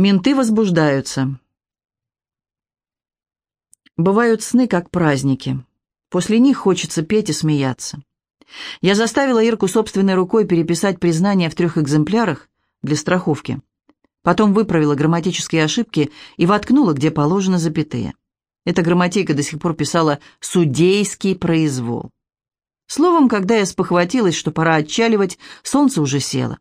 Менты возбуждаются. Бывают сны, как праздники. После них хочется петь и смеяться. Я заставила Ирку собственной рукой переписать признание в трех экземплярах для страховки. Потом выправила грамматические ошибки и воткнула, где положено, запятые. Эта грамматика до сих пор писала «судейский произвол». Словом, когда я спохватилась, что пора отчаливать, солнце уже село.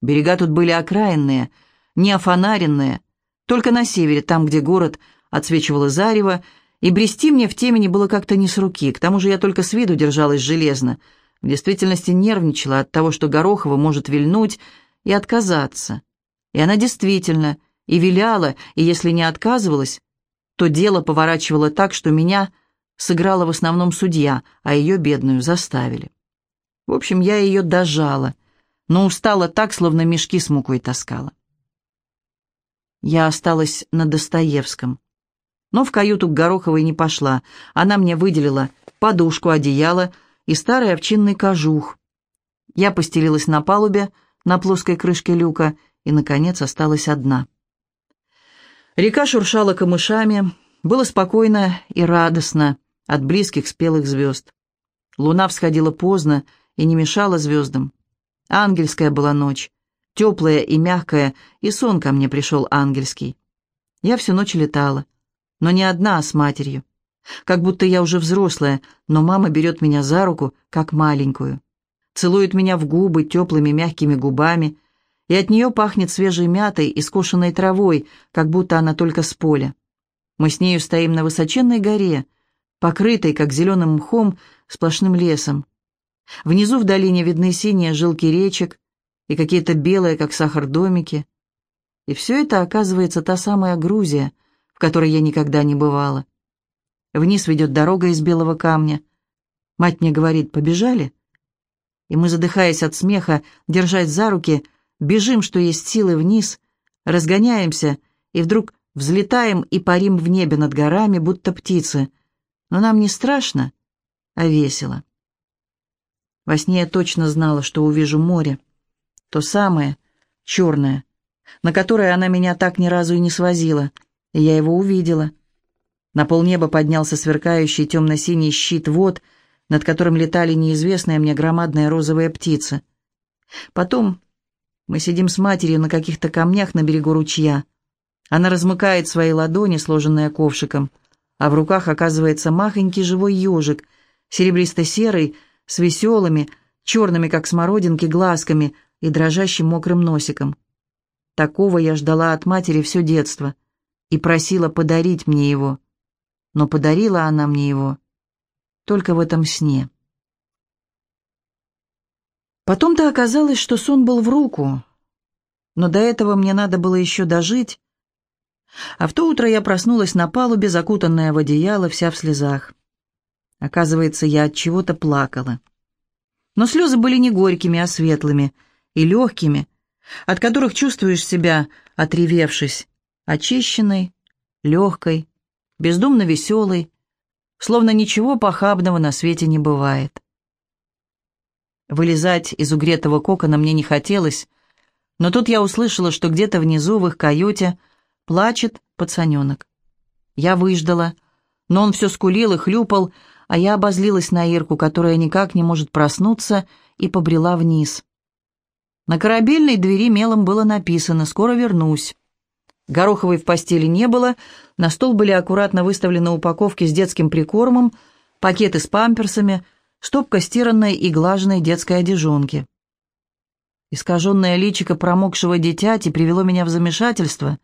Берега тут были окраинные, не офонаренные, только на севере, там, где город отсвечивало зарево, и брести мне в темени было как-то не с руки, к тому же я только с виду держалась железно, в действительности нервничала от того, что Горохова может вильнуть и отказаться. И она действительно и виляла, и если не отказывалась, то дело поворачивало так, что меня сыграла в основном судья, а ее бедную заставили. В общем, я ее дожала, но устала так, словно мешки с мукой таскала. Я осталась на Достоевском. Но в каюту к Гороховой не пошла. Она мне выделила подушку, одеяло и старый овчинный кожух. Я постелилась на палубе, на плоской крышке люка, и, наконец, осталась одна. Река шуршала камышами, было спокойно и радостно от близких спелых звезд. Луна всходила поздно и не мешала звездам. Ангельская была ночь, теплая и мягкая, и сон ко мне пришел ангельский. Я всю ночь летала, но не одна, а с матерью. Как будто я уже взрослая, но мама берет меня за руку, как маленькую. Целует меня в губы теплыми мягкими губами, и от нее пахнет свежей мятой и скошенной травой, как будто она только с поля. Мы с нею стоим на высоченной горе, покрытой, как зеленым мхом, сплошным лесом. Внизу в долине видны синие жилки речек и какие-то белые, как сахар, домики. И все это, оказывается, та самая Грузия, в которой я никогда не бывала. Вниз ведет дорога из белого камня. Мать мне говорит, побежали? И мы, задыхаясь от смеха, держась за руки, бежим, что есть силы, вниз, разгоняемся, и вдруг взлетаем и парим в небе над горами, будто птицы. Но нам не страшно, а весело. Во сне я точно знала, что увижу море. То самое, черное, на которое она меня так ни разу и не свозила. И я его увидела. На полнеба поднялся сверкающий темно-синий щит вод, над которым летали неизвестные мне громадные розовые птицы. Потом мы сидим с матерью на каких-то камнях на берегу ручья. Она размыкает свои ладони, сложенные ковшиком, а в руках оказывается махонький живой ежик, серебристо-серый, с веселыми, черными, как смородинки, глазками и дрожащим мокрым носиком. Такого я ждала от матери все детство и просила подарить мне его. Но подарила она мне его только в этом сне. Потом-то оказалось, что сон был в руку, но до этого мне надо было еще дожить, а в то утро я проснулась на палубе, закутанная в одеяло, вся в слезах. Оказывается, я от чего-то плакала. Но слезы были не горькими, а светлыми и легкими, от которых чувствуешь себя, отревевшись, очищенной, легкой, бездумно веселой, словно ничего похабного на свете не бывает. Вылезать из угретого кокона мне не хотелось, но тут я услышала, что где-то внизу в их каюте плачет пацаненок. Я выждала, но он все скулил и хлюпал, а я обозлилась на Ирку, которая никак не может проснуться, и побрела вниз. На корабельной двери мелом было написано «Скоро вернусь». Гороховой в постели не было, на стол были аккуратно выставлены упаковки с детским прикормом, пакеты с памперсами, стопка стиранной и глаженной детской одежонки. Искаженное личико промокшего дитяти привело меня в замешательство,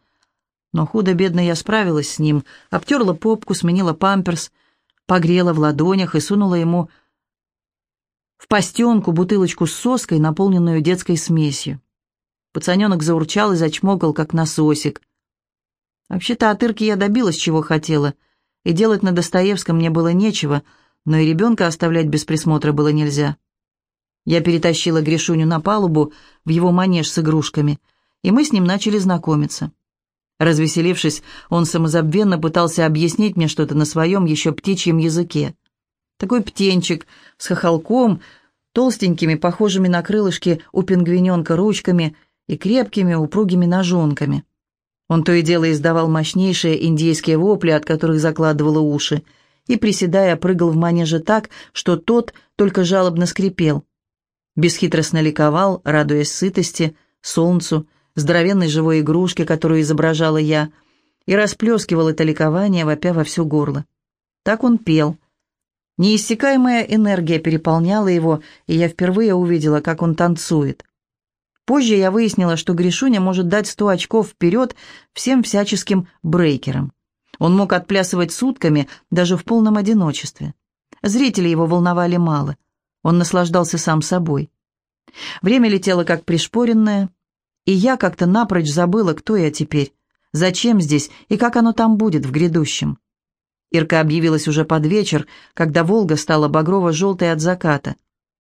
но худо-бедно я справилась с ним, обтерла попку, сменила памперс — погрела в ладонях и сунула ему в постенку бутылочку с соской, наполненную детской смесью. Пацаненок заурчал и зачмокал, как насосик. Вообще-то от Ирки я добилась, чего хотела, и делать на Достоевском мне было нечего, но и ребенка оставлять без присмотра было нельзя. Я перетащила Гришуню на палубу в его манеж с игрушками, и мы с ним начали знакомиться. Развеселившись, он самозабвенно пытался объяснить мне что-то на своем еще птичьем языке. Такой птенчик с хохолком, толстенькими, похожими на крылышки у пингвиненка ручками и крепкими упругими ножонками. Он то и дело издавал мощнейшие индейские вопли, от которых закладывало уши, и, приседая, прыгал в манеже так, что тот только жалобно скрипел. Бесхитростно ликовал, радуясь сытости, солнцу, здоровенной живой игрушке, которую изображала я, и расплескивал это ликование, вопя во все горло. Так он пел. Неиссякаемая энергия переполняла его, и я впервые увидела, как он танцует. Позже я выяснила, что Гришуня может дать сто очков вперед всем всяческим брейкерам. Он мог отплясывать сутками, даже в полном одиночестве. Зрители его волновали мало. Он наслаждался сам собой. Время летело как пришпоренное, и я как-то напрочь забыла, кто я теперь, зачем здесь и как оно там будет в грядущем. Ирка объявилась уже под вечер, когда Волга стала багрово-желтой от заката.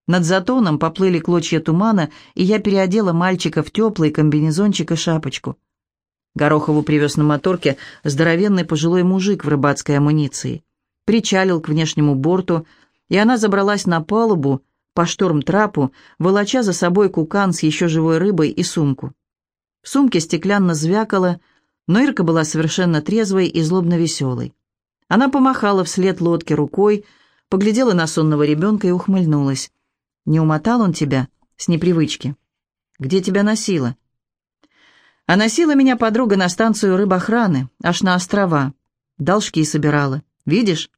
Над затоном поплыли клочья тумана, и я переодела мальчика в теплый комбинезончик и шапочку. Горохову привез на моторке здоровенный пожилой мужик в рыбацкой амуниции. Причалил к внешнему борту, и она забралась на палубу по шторм-трапу, волоча за собой кукан с еще живой рыбой и сумку. В сумке стеклянно звякало, но Ирка была совершенно трезвой и злобно веселой. Она помахала вслед лодке рукой, поглядела на сонного ребенка и ухмыльнулась. Не умотал он тебя с непривычки? Где тебя носила? А носила меня подруга на станцию рыбохраны, аж на острова. Должки собирала. Видишь?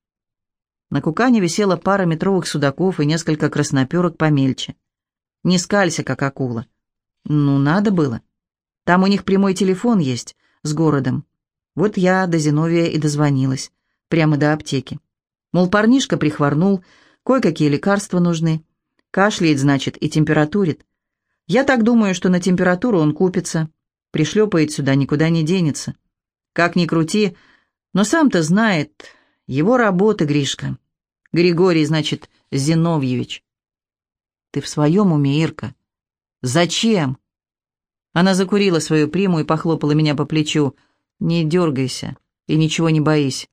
На кукане висела пара метровых судаков и несколько красноперок помельче. Не скалься, как акула. Ну, надо было. Там у них прямой телефон есть, с городом. Вот я до Зиновия и дозвонилась. Прямо до аптеки. Мол, парнишка прихворнул, кое-какие лекарства нужны. Кашляет, значит, и температурит. Я так думаю, что на температуру он купится. Пришлепает сюда, никуда не денется. Как ни крути, но сам-то знает. Его работа, Гришка. Григорий, значит, Зиновьевич. Ты в своем уме, Ирка? Зачем? Она закурила свою приму и похлопала меня по плечу. Не дергайся и ничего не боись.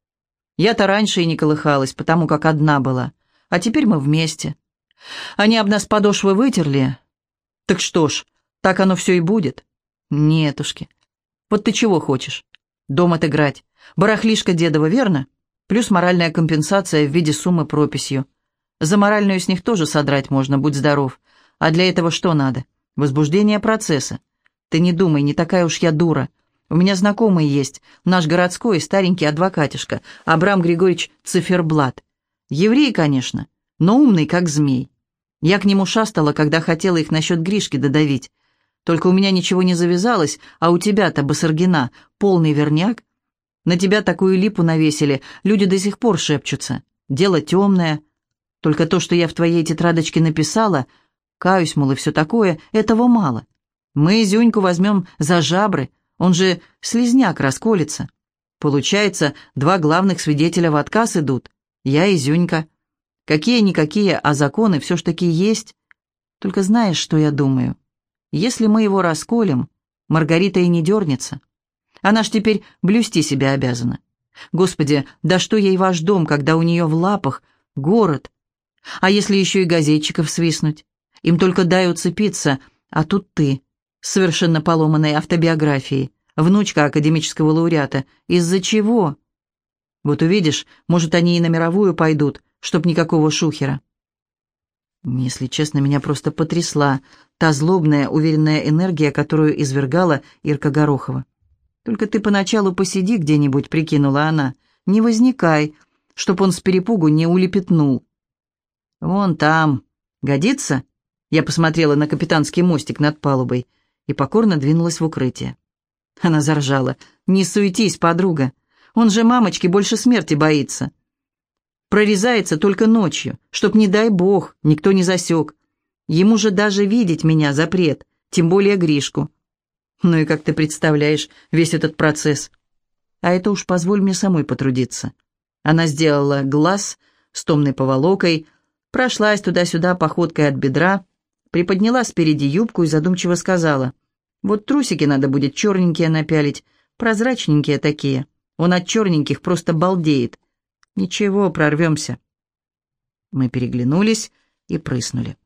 Я-то раньше и не колыхалась, потому как одна была. А теперь мы вместе. Они об нас подошвы вытерли. Так что ж, так оно все и будет. Нетушки. Вот ты чего хочешь? Дом отыграть. Барахлишка дедова, верно? Плюс моральная компенсация в виде суммы прописью. За моральную с них тоже содрать можно, будь здоров. А для этого что надо? Возбуждение процесса. Ты не думай, не такая уж я дура. У меня знакомый есть, наш городской старенький адвокатишка, Абрам Григорьевич Циферблат. Еврей, конечно, но умный, как змей. Я к нему шастала, когда хотела их насчет Гришки додавить. Только у меня ничего не завязалось, а у тебя-то, Басаргина, полный верняк. На тебя такую липу навесили, люди до сих пор шепчутся. Дело темное. Только то, что я в твоей тетрадочке написала, каюсь, мол, и все такое, этого мало. Мы Зюньку возьмем за жабры, он же слезняк расколется. Получается, два главных свидетеля в отказ идут. Я и Зюнька. Какие-никакие, а законы все ж таки есть. Только знаешь, что я думаю? Если мы его расколем, Маргарита и не дернется. Она ж теперь блюсти себя обязана. Господи, да что ей ваш дом, когда у нее в лапах город? А если еще и газетчиков свистнуть? Им только дай уцепиться, а тут ты, совершенно поломанной автобиографией, внучка академического лауреата. Из-за чего? Вот увидишь, может, они и на мировую пойдут, чтоб никакого шухера. Если честно, меня просто потрясла та злобная, уверенная энергия, которую извергала Ирка Горохова. «Только ты поначалу посиди где-нибудь», — прикинула она. «Не возникай, чтоб он с перепугу не улепетнул». «Вон там. Годится?» Я посмотрела на капитанский мостик над палубой и покорно двинулась в укрытие. Она заржала. «Не суетись, подруга. Он же мамочки больше смерти боится прорезается только ночью, чтоб, не дай бог, никто не засек. Ему же даже видеть меня запрет, тем более Гришку. Ну и как ты представляешь весь этот процесс? А это уж позволь мне самой потрудиться. Она сделала глаз с томной поволокой, прошлась туда-сюда походкой от бедра, приподняла спереди юбку и задумчиво сказала, «Вот трусики надо будет черненькие напялить, прозрачненькие такие. Он от черненьких просто балдеет. «Ничего, прорвемся». Мы переглянулись и прыснули.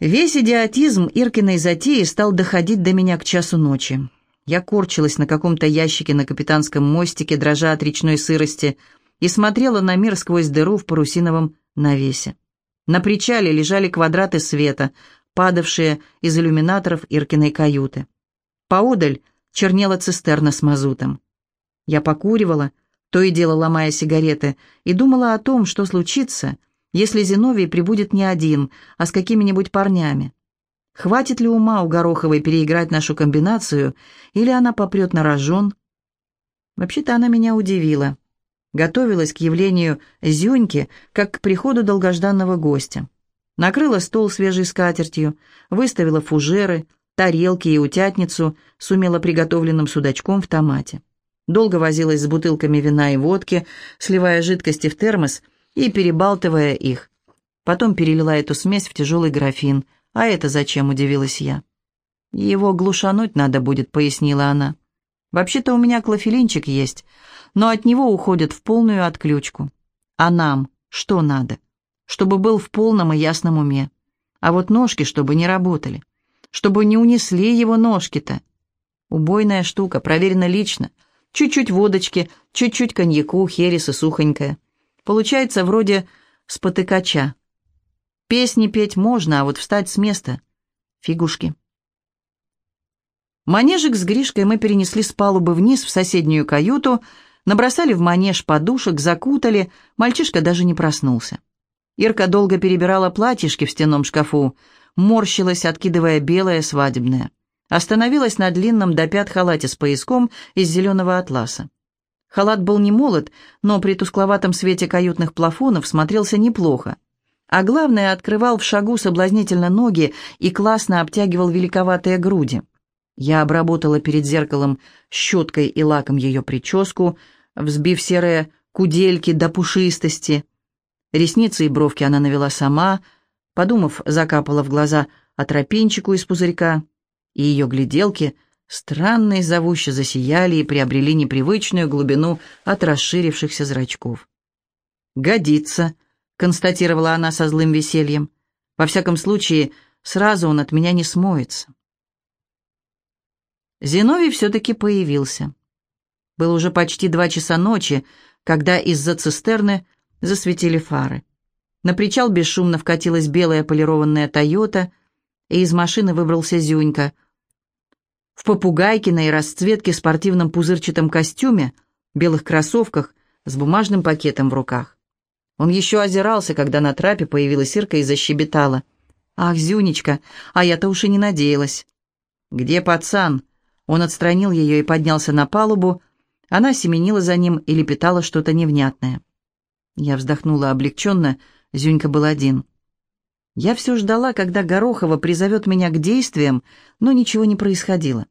Весь идиотизм Иркиной затеи стал доходить до меня к часу ночи. Я корчилась на каком-то ящике на капитанском мостике, дрожа от речной сырости, и смотрела на мир сквозь дыру в парусиновом навесе. На причале лежали квадраты света, падавшие из иллюминаторов Иркиной каюты. Поодаль чернела цистерна с мазутом. Я покуривала, то и дело ломая сигареты, и думала о том, что случится, если Зиновий прибудет не один, а с какими-нибудь парнями. Хватит ли ума у Гороховой переиграть нашу комбинацию, или она попрет на рожон? Вообще-то она меня удивила. Готовилась к явлению Зюньки, как к приходу долгожданного гостя. Накрыла стол свежей скатертью, выставила фужеры, тарелки и утятницу с умело приготовленным судачком в томате. Долго возилась с бутылками вина и водки, сливая жидкости в термос и перебалтывая их. Потом перелила эту смесь в тяжелый графин – «А это зачем?» – удивилась я. «Его глушануть надо будет», – пояснила она. «Вообще-то у меня клофелинчик есть, но от него уходят в полную отключку. А нам что надо? Чтобы был в полном и ясном уме. А вот ножки, чтобы не работали. Чтобы не унесли его ножки-то. Убойная штука, проверена лично. Чуть-чуть водочки, чуть-чуть коньяку, хереса сухонькая. Получается вроде спотыкача. Песни петь можно, а вот встать с места — фигушки. Манежик с Гришкой мы перенесли с палубы вниз в соседнюю каюту, набросали в манеж подушек, закутали, мальчишка даже не проснулся. Ирка долго перебирала платьишки в стенном шкафу, морщилась, откидывая белое свадебное. Остановилась на длинном до пят халате с пояском из зеленого атласа. Халат был не молод, но при тускловатом свете каютных плафонов смотрелся неплохо а главное, открывал в шагу соблазнительно ноги и классно обтягивал великоватые груди. Я обработала перед зеркалом щеткой и лаком ее прическу, взбив серые кудельки до пушистости. Ресницы и бровки она навела сама, подумав, закапала в глаза отропинчику из пузырька, и ее гляделки странно и зовуще засияли и приобрели непривычную глубину от расширившихся зрачков. «Годится», констатировала она со злым весельем. «Во всяком случае, сразу он от меня не смоется». Зиновий все-таки появился. Было уже почти два часа ночи, когда из-за цистерны засветили фары. На причал бесшумно вкатилась белая полированная «Тойота», и из машины выбрался Зюнька. В попугайкиной расцветке спортивном пузырчатом костюме, белых кроссовках, с бумажным пакетом в руках. Он еще озирался, когда на трапе появилась Ирка и защебетала. «Ах, Зюнечка, а я-то уж и не надеялась». «Где пацан?» Он отстранил ее и поднялся на палубу. Она семенила за ним и лепетала что-то невнятное. Я вздохнула облегченно, Зюнька был один. Я все ждала, когда Горохова призовет меня к действиям, но ничего не происходило.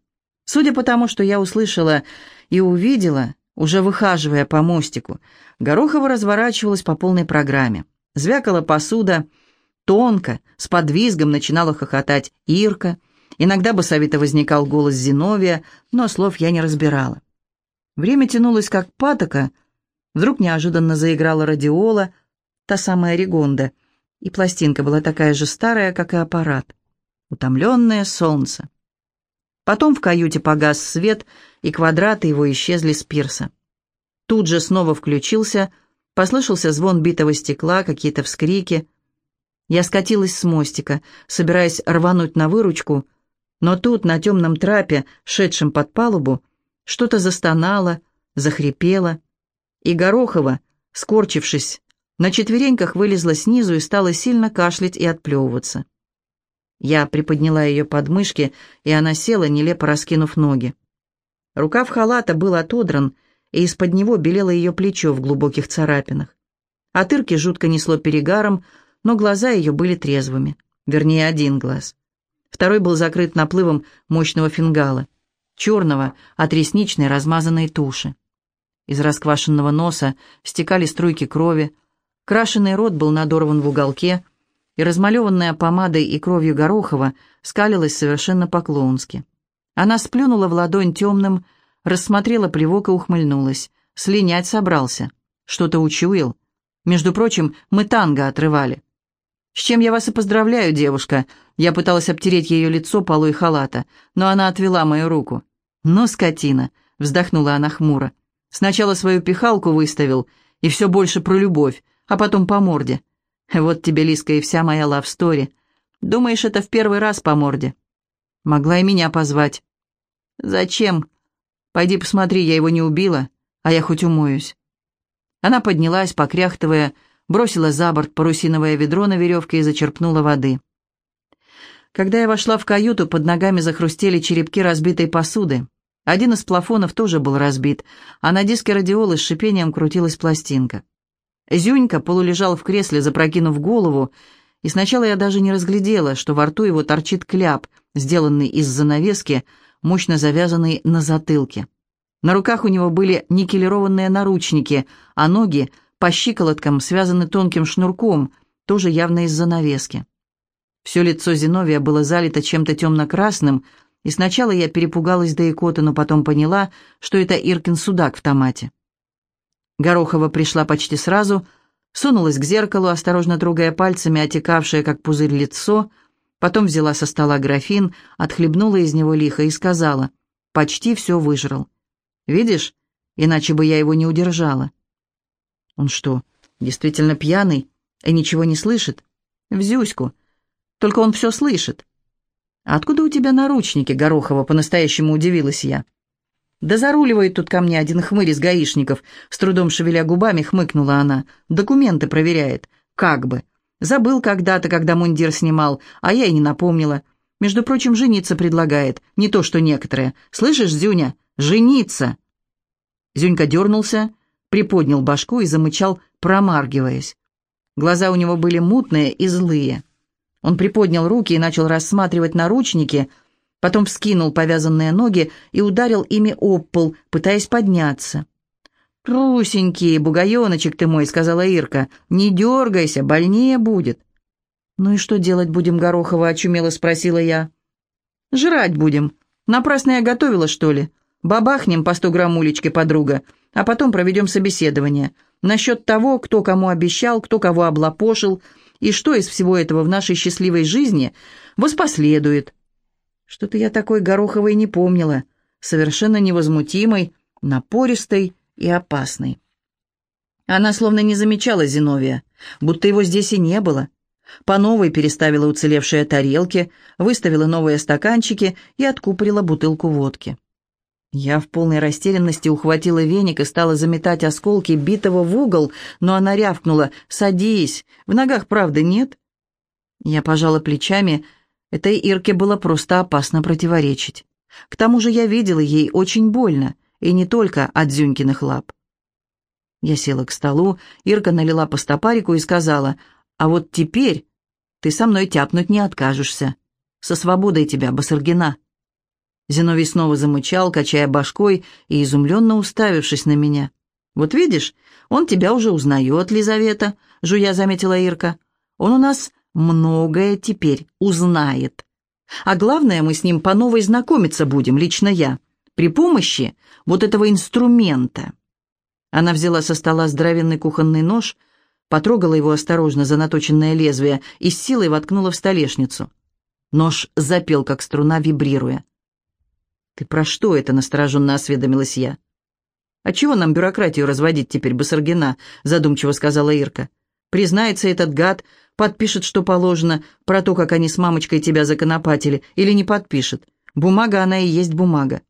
Судя по тому, что я услышала и увидела, уже выхаживая по мостику, Горохова разворачивалась по полной программе. Звякала посуда, тонко, с подвизгом начинала хохотать Ирка. Иногда басовито возникал голос Зиновия, но слов я не разбирала. Время тянулось как патока. Вдруг неожиданно заиграла радиола, та самая Ригонда, и пластинка была такая же старая, как и аппарат. Утомленное солнце. Потом в каюте погас свет, и квадраты его исчезли с пирса. Тут же снова включился, послышался звон битого стекла, какие-то вскрики. Я скатилась с мостика, собираясь рвануть на выручку, но тут, на темном трапе, шедшем под палубу, что-то застонало, захрипело, и Горохова, скорчившись, на четвереньках вылезла снизу и стала сильно кашлять и отплевываться. Я приподняла ее подмышки, и она села, нелепо раскинув ноги. Рукав халата был отодран, и из-под него белело ее плечо в глубоких царапинах. От Ирки жутко несло перегаром, но глаза ее были трезвыми. Вернее, один глаз. Второй был закрыт наплывом мощного фингала, черного, от ресничной размазанной туши. Из расквашенного носа стекали струйки крови, крашеный рот был надорван в уголке — и размалеванная помадой и кровью Горохова скалилась совершенно по-клоунски. Она сплюнула в ладонь темным, рассмотрела плевок и ухмыльнулась. Слинять собрался. Что-то учуял. Между прочим, мы танго отрывали. «С чем я вас и поздравляю, девушка!» Я пыталась обтереть ее лицо полой халата, но она отвела мою руку. «Ну, скотина!» — вздохнула она хмуро. «Сначала свою пихалку выставил, и все больше про любовь, а потом по морде. Вот тебе, Лиска, и вся моя лавстори. Думаешь, это в первый раз по морде?» «Могла и меня позвать». «Зачем? Пойди посмотри, я его не убила, а я хоть умоюсь». Она поднялась, покряхтывая, бросила за борт парусиновое ведро на веревке и зачерпнула воды. Когда я вошла в каюту, под ногами захрустели черепки разбитой посуды. Один из плафонов тоже был разбит, а на диске радиолы с шипением крутилась пластинка. Зюнька полулежал в кресле, запрокинув голову, и сначала я даже не разглядела, что во рту его торчит кляп, сделанный из занавески, мощно завязанный на затылке. На руках у него были никелированные наручники, а ноги по щиколоткам связаны тонким шнурком, тоже явно из занавески. Все лицо Зиновия было залито чем-то темно-красным, и сначала я перепугалась до икоты, но потом поняла, что это Иркин судак в томате. Горохова пришла почти сразу, сунулась к зеркалу, осторожно трогая пальцами отекавшее, как пузырь, лицо, потом взяла со стола графин, отхлебнула из него лихо и сказала, «Почти все выжрал. Видишь, иначе бы я его не удержала». «Он что, действительно пьяный и ничего не слышит?» «В Зюську», только он все слышит. «А откуда у тебя наручники, Горохова?» — по-настоящему удивилась я. «Да заруливает тут ко мне один хмырь из гаишников», — с трудом шевеля губами хмыкнула она. «Документы проверяет. Как бы. Забыл когда-то, когда мундир снимал, а я и не напомнила. Между прочим, жениться предлагает. Не то, что некоторые. Слышишь, Зюня? Жениться!» Зюнька дернулся, приподнял башку и замычал, промаргиваясь. Глаза у него были мутные и злые. Он приподнял руки и начал рассматривать наручники, потом вскинул повязанные ноги и ударил ими об пол, пытаясь подняться. «Трусенький, бугаеночек ты мой», — сказала Ирка, — «не дергайся, больнее будет». «Ну и что делать будем, Горохова?» — очумело спросила я. «Жрать будем. Напрасно я готовила, что ли? Бабахнем по сто грамм подруга, а потом проведем собеседование. Насчет того, кто кому обещал, кто кого облапошил, и что из всего этого в нашей счастливой жизни воспоследует. Что-то я такой Гороховой не помнила, совершенно невозмутимой, напористой и опасной. Она словно не замечала Зиновия, будто его здесь и не было. По новой переставила уцелевшие тарелки, выставила новые стаканчики и откупорила бутылку водки. Я в полной растерянности ухватила веник и стала заметать осколки битого в угол, но она рявкнула «Садись! В ногах, правда, нет?» Я пожала плечами. Этой Ирке было просто опасно противоречить. К тому же я видела ей очень больно, и не только от Зюнькиных лап. Я села к столу, Ирка налила по стопарику и сказала, «А вот теперь ты со мной тяпнуть не откажешься. Со свободой тебя, Басаргина». Зиновий снова замычал, качая башкой и изумленно уставившись на меня. «Вот видишь, он тебя уже узнает, Лизавета», — жуя заметила Ирка. «Он у нас многое теперь узнает. А главное, мы с ним по новой знакомиться будем, лично я, при помощи вот этого инструмента». Она взяла со стола здоровенный кухонный нож, потрогала его осторожно за наточенное лезвие и с силой воткнула в столешницу. Нож запел, как струна, вибрируя. «Ты про что это?» — настороженно осведомилась я. «А чего нам бюрократию разводить теперь, Басаргина?» — задумчиво сказала Ирка. «Признается этот гад, подпишет, что положено, про то, как они с мамочкой тебя законопатили, или не подпишет. Бумага она и есть бумага.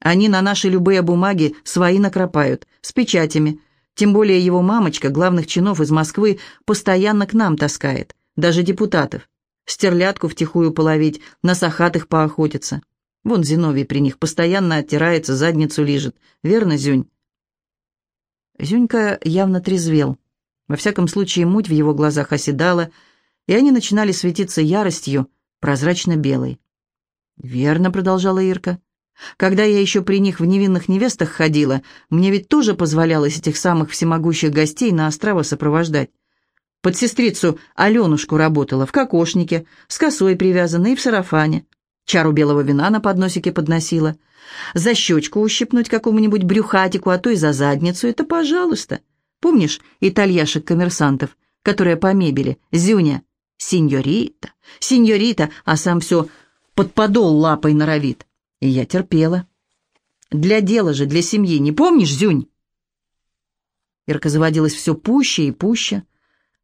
Они на наши любые бумаги свои накропают, с печатями. Тем более его мамочка главных чинов из Москвы постоянно к нам таскает, даже депутатов. Стерлядку втихую половить, на сахатых поохотиться. Вон Зиновий при них постоянно оттирается, задницу лижет. Верно, Зюнь?» Зюнька явно трезвел. Во всяком случае, муть в его глазах оседала, и они начинали светиться яростью, прозрачно-белой. «Верно», — продолжала Ирка. «Когда я еще при них в невинных невестах ходила, мне ведь тоже позволялось этих самых всемогущих гостей на острова сопровождать. Под сестрицу Аленушку работала в кокошнике, с косой привязанной и в сарафане. Чару белого вина на подносике подносила. За щечку ущипнуть какому-нибудь брюхатику, а то и за задницу — это пожалуйста. Помнишь итальяшек-коммерсантов, которые по мебели? Зюня. Синьорита, синьорита, а сам все под подол лапой норовит. И я терпела. Для дела же, для семьи, не помнишь, Зюнь?» Ирка заводилась все пуще и пуще.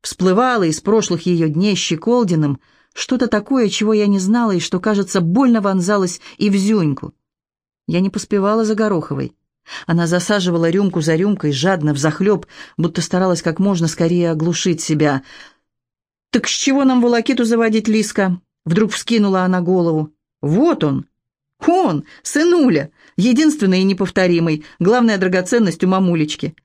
Всплывала из прошлых ее дней щеколдиным что-то такое, чего я не знала и что, кажется, больно вонзалось и в Зюньку. Я не поспевала за Гороховой. Она засаживала рюмку за рюмкой, жадно, взахлеб, будто старалась как можно скорее оглушить себя. «Так с чего нам волокиту заводить, Лиска?» Вдруг вскинула она голову. «Вот он! Он, сынуля, единственный и неповторимый, главная драгоценность у мамулечки.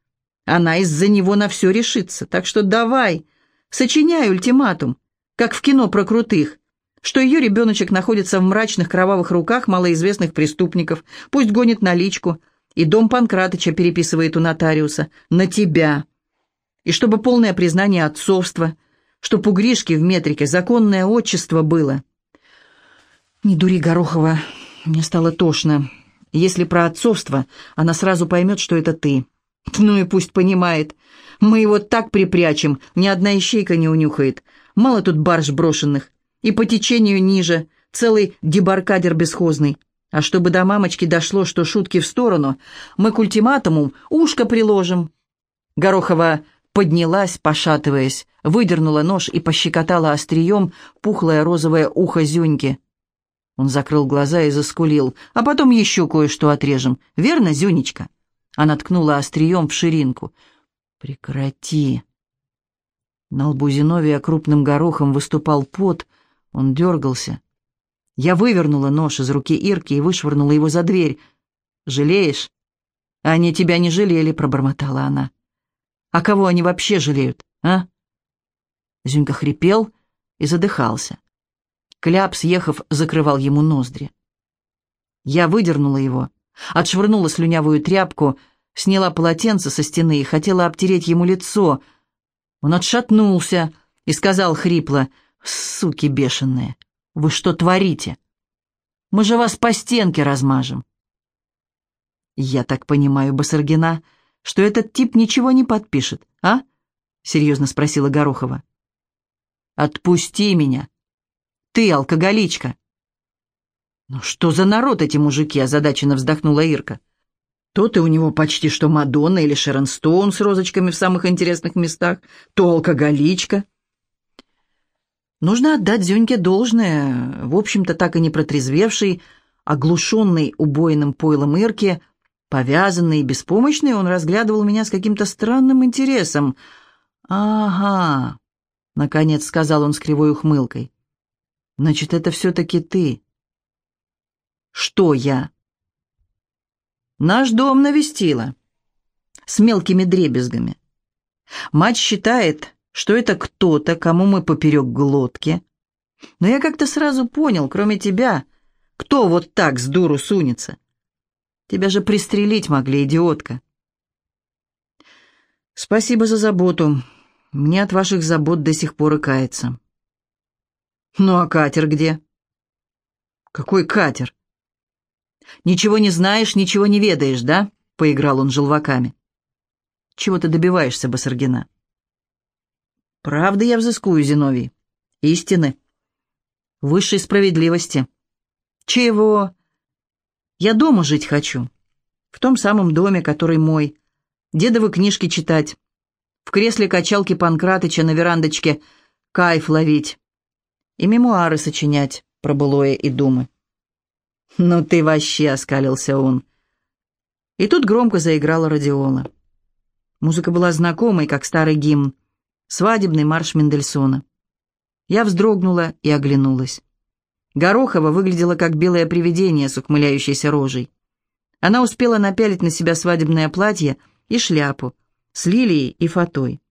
Она из-за него на все решится, так что давай, сочиняй ультиматум, как в кино про крутых, что ее ребеночек находится в мрачных кровавых руках малоизвестных преступников, пусть гонит наличку, и дом Панкратыча переписывает у нотариуса на тебя. И чтобы полное признание отцовства, чтоб у Гришки в метрике законное отчество было. Не дури, Горохова, мне стало тошно. Если про отцовство, она сразу поймет, что это ты. Ну и пусть понимает. Мы его так припрячем, ни одна ищейка не унюхает. Мало тут барж брошенных. И по течению ниже, целый дебаркадер бесхозный. А чтобы до мамочки дошло, что шутки в сторону, мы к ультиматуму ушко приложим. Горохова поднялась, пошатываясь, выдернула нож и пощекотала острием пухлое розовое ухо Зюньки. Он закрыл глаза и заскулил. «А потом еще кое-что отрежем. Верно, Зюнечка?» Она ткнула острием в ширинку. «Прекрати!» На лбу Зиновия крупным горохом выступал пот. Он дергался. Я вывернула нож из руки Ирки и вышвырнула его за дверь. «Жалеешь?» «Они тебя не жалели», — пробормотала она. «А кого они вообще жалеют, а?» Зюнька хрипел и задыхался. Кляп, съехав, закрывал ему ноздри. Я выдернула его, отшвырнула слюнявую тряпку, сняла полотенце со стены и хотела обтереть ему лицо. Он отшатнулся и сказал хрипло, «Суки бешеные, вы что творите? Мы же вас по стенке размажем». «Я так понимаю, Басаргина, что этот тип ничего не подпишет, а?» — серьезно спросила Горохова. «Отпусти меня. Ты алкоголичка». «Ну что за народ эти мужики?» – озадаченно вздохнула Ирка. То ты у него почти что Мадонна или Шерон Стоун с розочками в самых интересных местах, то алкоголичка. Нужно отдать Зюньке должное. В общем-то, так и не протрезвевший, оглушенный убойным пойлом Ирки, повязанный и беспомощный, он разглядывал меня с каким-то странным интересом. «Ага», — наконец сказал он с кривой ухмылкой. «Значит, это все-таки ты». «Что я?» «Наш дом навестила. С мелкими дребезгами. Мать считает, что это кто-то, кому мы поперек глотки. Но я как-то сразу понял, кроме тебя, кто вот так с дуру сунется. Тебя же пристрелить могли, идиотка». «Спасибо за заботу. Мне от ваших забот до сих пор и кается». «Ну а катер где?» «Какой катер?» «Ничего не знаешь, ничего не ведаешь, да?» — поиграл он желваками. «Чего ты добиваешься, Басаргина?» «Правда я взыскую, Зиновий. Истины. Высшей справедливости. Чего? Я дома жить хочу. В том самом доме, который мой. Дедовы книжки читать. В кресле качалки Панкратыча на верандочке кайф ловить. И мемуары сочинять про былое и думы. «Ну ты вообще!» — оскалился он. И тут громко заиграла радиола. Музыка была знакомой, как старый гимн, свадебный марш Мендельсона. Я вздрогнула и оглянулась. Горохова выглядела как белое привидение с ухмыляющейся рожей. Она успела напялить на себя свадебное платье и шляпу с лилией и фатой.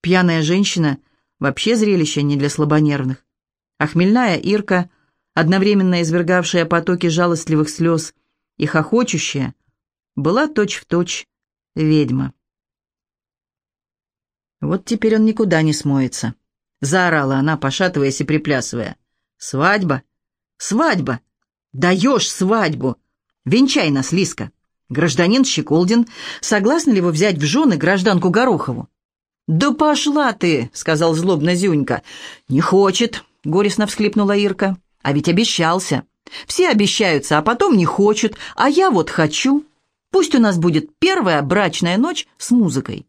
Пьяная женщина — вообще зрелище не для слабонервных. А хмельная Ирка — одновременно извергавшая потоки жалостливых слез и хохочущая, была точь-в-точь точь ведьма. «Вот теперь он никуда не смоется», — заорала она, пошатываясь и приплясывая. «Свадьба? Свадьба! Даешь свадьбу! Венчай нас, Лиска! Гражданин Щеколдин, согласны ли вы взять в жены гражданку Горохову?» «Да пошла ты!» — сказал злобно Зюнька. «Не хочет!» — горестно всхлипнула Ирка. А ведь обещался. Все обещаются, а потом не хочут, а я вот хочу. Пусть у нас будет первая брачная ночь с музыкой.